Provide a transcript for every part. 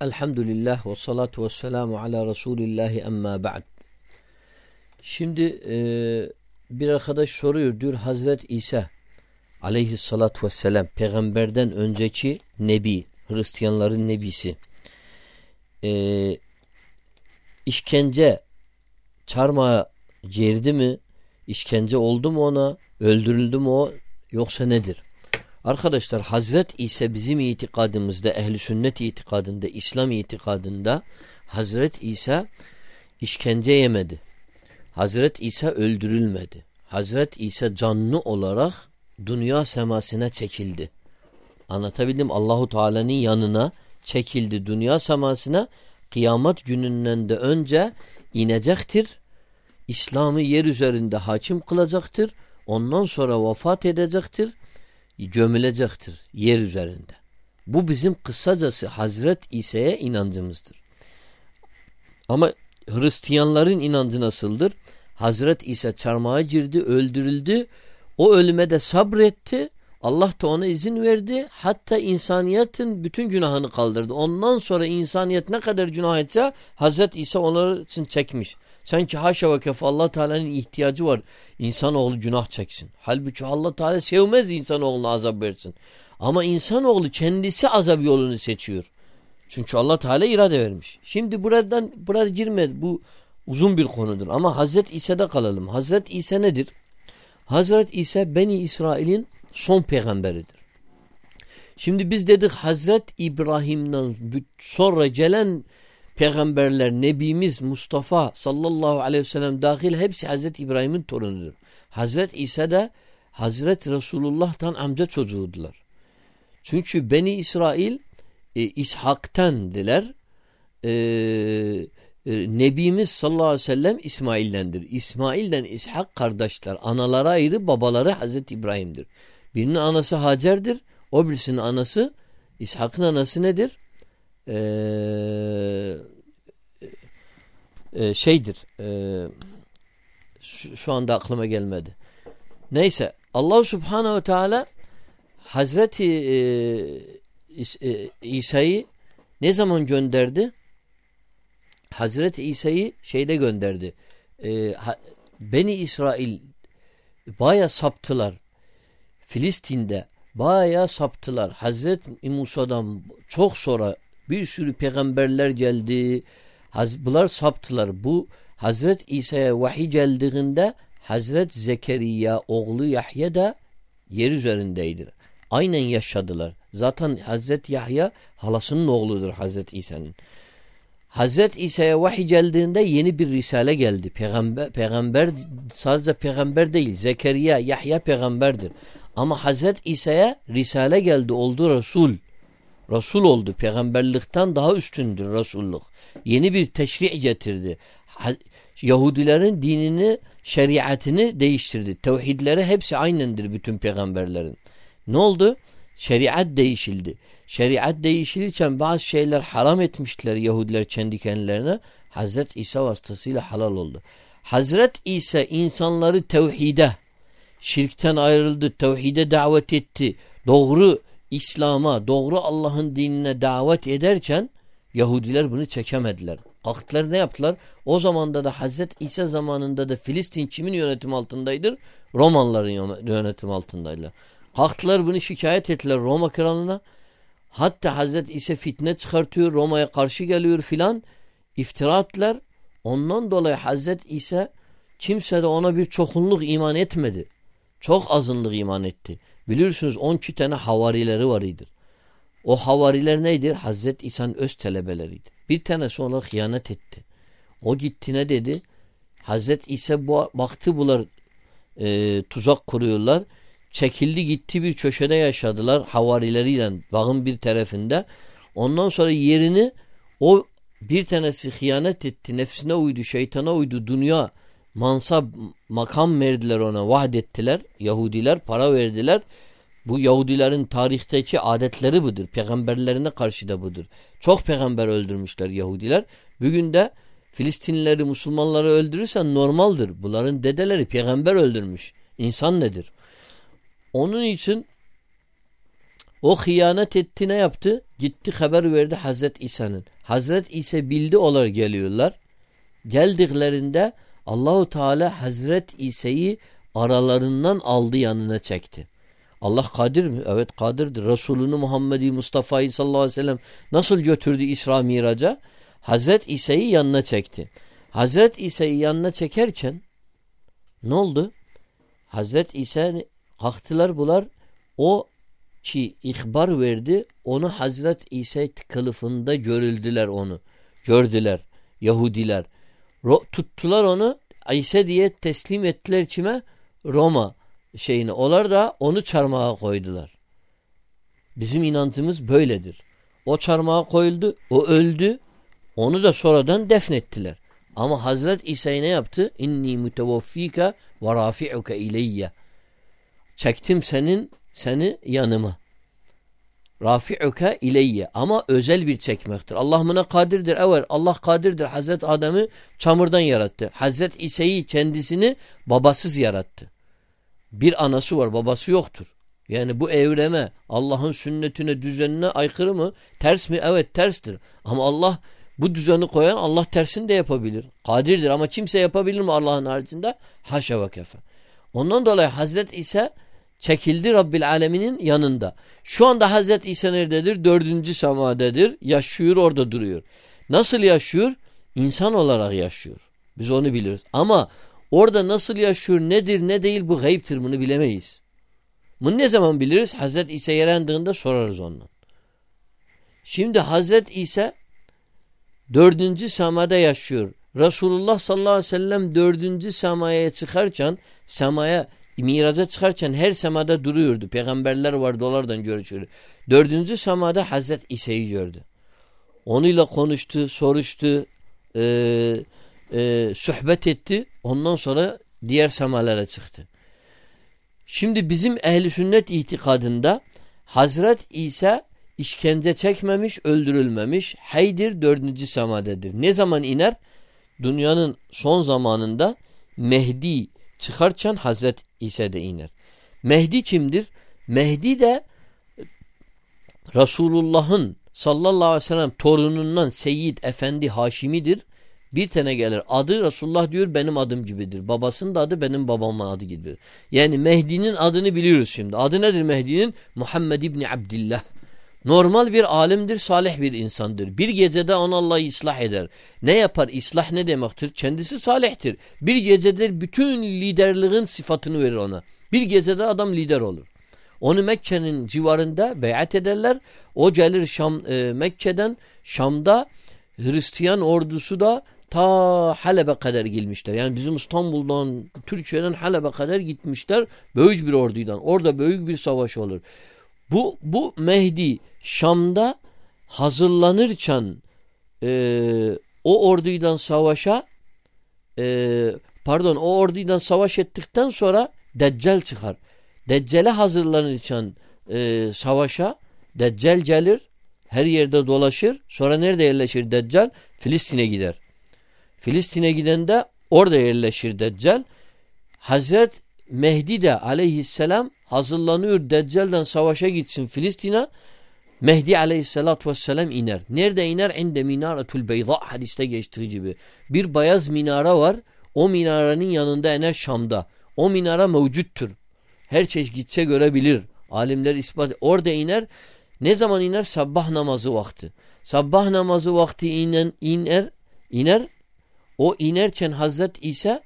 Elhamdülillah ve salatu ve selamu ala Resulillahi emma ba'd. Şimdi e, bir arkadaş soruyor diyor Hazret İsa aleyhissalatu vesselam peygamberden önceki nebi Hristiyanların nebisi e, işkence çarmıha girdi mi işkence oldu mu ona öldürüldü mü o yoksa nedir? Arkadaşlar Hazret İsa bizim itikadımızda, ehli sünnet itikadında, İslam itikadında Hazret İsa işkence yemedi. Hazret İsa öldürülmedi. Hazret İsa canlı olarak dünya semasına çekildi. Anlatabildim Allahu Teala'nın yanına çekildi dünya semasına kıyamet gününden de önce inecektir. İslam'ı yer üzerinde hakim kılacaktır. Ondan sonra vefat edecektir gömülecektir yer üzerinde. Bu bizim kısacası Hazret İsa'ya inancımızdır. Ama Hristiyanların inancı nasıldır? Hazret İsa çarmıha girdi, öldürüldü. O ölüme de sabretti. Allah da ona izin verdi. Hatta insaniyetin bütün günahını kaldırdı. Ondan sonra insaniyet ne kadar günah etse Hazret İsa onlar için çekmiş. Sanki haşa ve kefe allah Teala'nın ihtiyacı var. İnsanoğlu günah çeksin. Halbuki allah Teala sevmez insanoğluna azap versin. Ama insanoğlu kendisi azap yolunu seçiyor. Çünkü allah Teala irade vermiş. Şimdi buradan buraya girme bu uzun bir konudur. Ama Hazret İsa'da kalalım. Hazret İsa nedir? Hazret İsa Beni İsrail'in son peygamberidir. Şimdi biz dedik Hazret İbrahim'den sonra gelen peygamberler, nebimiz Mustafa sallallahu aleyhi ve sellem dahil hepsi Hazreti İbrahim'in torunudur. Hazret İsa da Hazreti Resulullah'tan amca çocuğudular. Çünkü Beni İsrail e, İshak'tandiler. E, e, Nebimiz sallallahu aleyhi ve sellem İsmail'dendir. İsmail'den İshak kardeşler. Anaları ayrı, babaları Hazreti İbrahim'dir. Birinin anası Hacer'dir. O birisinin anası İshak'ın anası nedir? Ee, e, şeydir e, şu, şu anda aklıma gelmedi. Neyse Allah Subhanahu Teala Hazreti e, e, İsa'yı ne zaman gönderdi? Hazreti İsa'yı şeyde gönderdi. Beni İsrail baya saptılar. Filistin'de baya saptılar. Hazreti Musa'dan çok sonra bir sürü peygamberler geldi. Bunlar saptılar. Bu Hazret İsa'ya vahiy geldiğinde Hazret Zekeriya oğlu Yahya da yer üzerindeydir. Aynen yaşadılar. Zaten Hazret Yahya halasının oğludur Hazret İsa'nın. Hazret İsa'ya vahiy geldiğinde yeni bir risale geldi. Peygamber, peygamber sadece peygamber değil. Zekeriya, Yahya peygamberdir. Ama Hazret İsa'ya risale geldi. Oldu Resul. Resul oldu. Peygamberlikten daha üstündür Resulluk. Yeni bir teşri' getirdi. Yahudilerin dinini, şeriatını değiştirdi. Tevhidleri hepsi aynendir bütün peygamberlerin. Ne oldu? Şeriat değişildi. Şeriat değişilirken bazı şeyler haram etmişler Yahudiler kendi kendilerine. Hazret İsa vasıtasıyla halal oldu. Hazret İsa insanları tevhide, şirkten ayrıldı, tevhide davet etti. Doğru İslam'a, doğru Allah'ın dinine davet ederken Yahudiler bunu çekemediler. Kalktılar ne yaptılar? O zamanda da Hazret İsa zamanında da Filistin kimin yönetim altındaydır? Romanların yönetim altındaydılar. Kalktılar bunu şikayet ettiler Roma kralına. Hatta Hazret İsa fitne çıkartıyor, Roma'ya karşı geliyor filan. İftira ettiler. Ondan dolayı Hazret İsa kimse de ona bir çokunluk iman etmedi. Çok azınlık iman etti. Bilirsiniz 12 tane havarileri var idir. O havariler neydir? Hazreti İsa'nın öz talebeleriydi. Bir tanesi ona hıyanet etti. O gitti ne dedi? Hazreti İsa bu, baktı bunlar e, tuzak kuruyorlar. Çekildi gitti bir köşede yaşadılar havarileriyle bağın bir tarafında. Ondan sonra yerini o bir tanesi hıyanet etti. Nefsine uydu, şeytana uydu, dünya mansap makam verdiler ona vaat ettiler. Yahudiler para verdiler. Bu Yahudilerin tarihteki adetleri budur. Peygamberlerine karşı da budur. Çok peygamber öldürmüşler Yahudiler. Bugün de Filistinlileri, Müslümanları öldürürsen normaldir. Bunların dedeleri peygamber öldürmüş. İnsan nedir? Onun için O hıyanet etti ne yaptı? Gitti haber verdi Hazret İsa'nın. Hazret İsa bildi olarak geliyorlar. Geldiklerinde Allahu Teala Hazret İsa'yı aralarından aldı yanına çekti. Allah kadir mi? Evet kadirdir. Resulünü Muhammed'i Mustafa'yı sallallahu aleyhi ve sellem nasıl götürdü İsra Miraç'a? Hazret İsa'yı yanına çekti. Hazret İsa'yı yanına çekerken ne oldu? Hazret İsa kalktılar bular o ki ihbar verdi onu Hazret İsa kılıfında görüldüler onu. Gördüler Yahudiler. Tuttular onu İsa diye teslim ettiler kime? Roma şeyini. Onlar da onu çarmıha koydular. Bizim inancımız böyledir. O çarmıha koyuldu. O öldü. Onu da sonradan defnettiler. Ama Hazret İsa'yı ne yaptı? İnni mutevaffika ve rafi'uka ileyye. Çektim senin seni yanıma. Rafi'uka ileyye. Ama özel bir çekmektir. Allah buna kadirdir. Evet Allah kadirdir. Hazret Adem'i çamurdan yarattı. Hazret İsa'yı kendisini babasız yarattı. Bir anası var babası yoktur. Yani bu evreme Allah'ın sünnetine düzenine aykırı mı? Ters mi? Evet terstir. Ama Allah bu düzeni koyan Allah tersini de yapabilir. Kadirdir ama kimse yapabilir mi Allah'ın haricinde? Haşa ve kefe. Ondan dolayı Hazret İsa çekildi Rabbil Alemin'in yanında. Şu anda Hazret İsa nerededir? Dördüncü semadedir. Yaşıyor orada duruyor. Nasıl yaşıyor? İnsan olarak yaşıyor. Biz onu biliyoruz. Ama orada nasıl yaşıyor nedir ne değil bu gayiptir bunu bilemeyiz. Bunu ne zaman biliriz? Hazret İsa yerendığında sorarız ondan. Şimdi Hazret İsa dördüncü semada yaşıyor. Resulullah sallallahu aleyhi ve sellem dördüncü semaya çıkarken semaya miraca çıkarken her semada duruyordu. Peygamberler vardı onlardan görüşüyordu. Dördüncü semada Hazret İsa'yı gördü. Onunla konuştu, soruştu, e, e, sohbet etti. Ondan sonra diğer semalara çıktı. Şimdi bizim ehli sünnet itikadında Hazret İsa işkence çekmemiş, öldürülmemiş. Haydir dördüncü semadedir. Ne zaman iner? Dünyanın son zamanında Mehdi çıkarken Hazret İsa de iner. Mehdi kimdir? Mehdi de Resulullah'ın sallallahu aleyhi ve sellem torunundan Seyyid Efendi Haşimi'dir. Bir tane gelir. Adı Resulullah diyor benim adım gibidir. Babasının da adı benim babamın adı gibidir. Yani Mehdi'nin adını biliyoruz şimdi. Adı nedir Mehdi'nin? Muhammed İbni Abdillah. Normal bir alimdir, salih bir insandır. Bir gecede onu Allah ıslah eder. Ne yapar? İslah ne demektir? Kendisi salihtir. Bir gecede bütün liderliğin sıfatını verir ona. Bir gecede adam lider olur. Onu Mekke'nin civarında beyat ederler. O gelir Şam, e, Mekke'den Şam'da Hristiyan ordusu da ta Halep'e kadar gelmişler. Yani bizim İstanbul'dan, Türkiye'den Halep'e kadar gitmişler. Büyük bir orduydan. Orada büyük bir savaş olur. Bu, bu Mehdi Şam'da hazırlanırken e, o orduydan savaşa e, pardon o orduydan savaş ettikten sonra Deccal çıkar. Deccale hazırlanırken e, savaşa Deccal gelir her yerde dolaşır. Sonra nerede yerleşir Deccal? Filistin'e gider. Filistin'e gidende orada yerleşir Deccal. Hazret Mehdi de aleyhisselam hazırlanıyor Deccal'den savaşa gitsin Filistin'e. Mehdi aleyhissalatü vesselam iner. Nerede iner? İnde minaretul beyza hadiste geçtiği gibi. Bir beyaz minara var. O minarenin yanında iner Şam'da. O minara mevcuttur. Her çeşit gitse görebilir. Alimler ispat. Orada iner. Ne zaman iner? Sabah namazı vakti. Sabah namazı vakti inen, iner. iner. O inerken Hazret İsa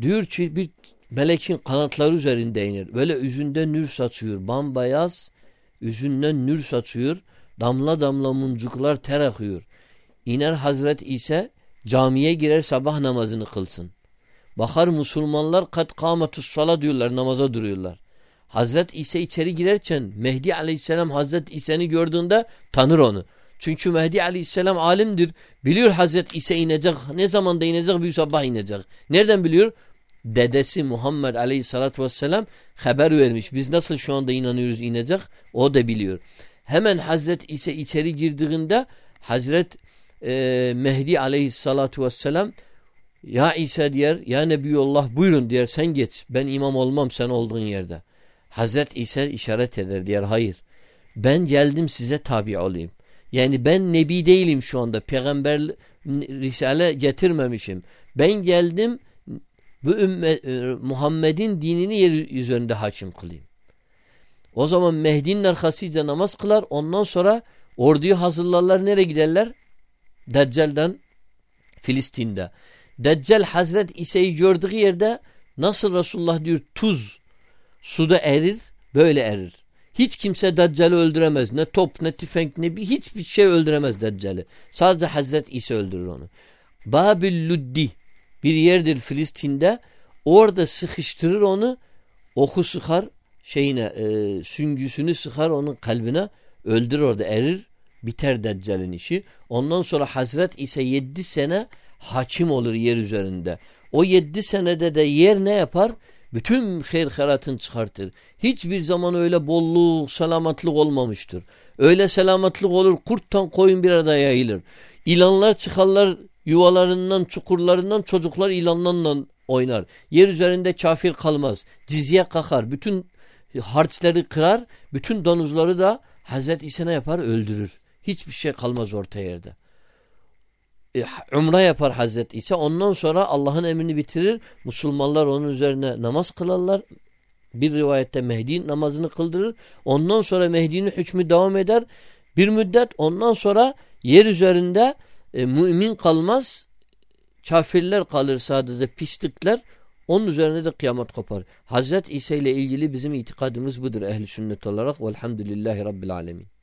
diyor ki bir melekin kanatları üzerinde iner. Böyle yüzünde nür saçıyor. Bambayaz yüzünden nür saçıyor. Damla damla muncuklar ter akıyor. İner Hazret İsa camiye girer sabah namazını kılsın. Bakar Müslümanlar kat kâmetus sala diyorlar namaza duruyorlar. Hazret İsa içeri girerken Mehdi aleyhisselam Hazret İsa'nı gördüğünde tanır onu. Çünkü Mehdi aleyhisselam alimdir. Biliyor Hazret İsa inecek. Ne zamanda inecek? Bir sabah inecek. Nereden biliyor? Dedesi Muhammed aleyhissalatü vesselam haber vermiş. Biz nasıl şu anda inanıyoruz inecek? O da biliyor. Hemen Hazret İsa içeri girdiğinde Hazret e, Mehdi aleyhissalatü vesselam ya İsa diyer ya Nebiyullah buyurun diyer sen geç. Ben imam olmam sen olduğun yerde. Hazret İsa işaret eder diyer hayır. Ben geldim size tabi olayım. Yani ben nebi değilim şu anda. Peygamber risale getirmemişim. Ben geldim bu ümmet, e, Muhammed'in dinini yer üzerinde hakim kılayım. O zaman Mehdi'nin arkasıyla namaz kılar. Ondan sonra orduyu hazırlarlar. Nereye giderler? Deccal'den Filistin'de. Deccal Hazret İsa'yı gördüğü yerde nasıl Resulullah diyor tuz suda erir böyle erir. Hiç kimse Deccal'i öldüremez. Ne top ne tüfek ne bir hiçbir şey öldüremez Deccal'i. Sadece Hazret İsa öldürür onu. Babil Luddi bir yerdir Filistin'de. Orada sıkıştırır onu. Oku sıkar şeyine e, süngüsünü sıkar onun kalbine öldürür orada erir. Biter Deccal'in işi. Ondan sonra Hazret İsa yedi sene hakim olur yer üzerinde. O yedi senede de yer ne yapar? Bütün hayır haratını çıkartır. Hiçbir zaman öyle bolluk, selamatlık olmamıştır. Öyle selamatlık olur, kurttan koyun bir arada yayılır. İlanlar çıkarlar yuvalarından, çukurlarından çocuklar ilanlarla oynar. Yer üzerinde kafir kalmaz. Cizye kakar. Bütün harçları kırar. Bütün donuzları da Hazreti İsa yapar? Öldürür. Hiçbir şey kalmaz orta yerde. E, umre yapar Hazreti İsa. Ondan sonra Allah'ın emrini bitirir. Müslümanlar onun üzerine namaz kılarlar. Bir rivayette Mehdi namazını kıldırır. Ondan sonra Mehdi'nin hükmü devam eder. Bir müddet ondan sonra yer üzerinde e, mümin kalmaz. Kafirler kalır sadece pislikler. Onun üzerine de kıyamet kopar. Hazret İsa ile ilgili bizim itikadımız budur ehli sünnet olarak. Velhamdülillahi Rabbil Alemin.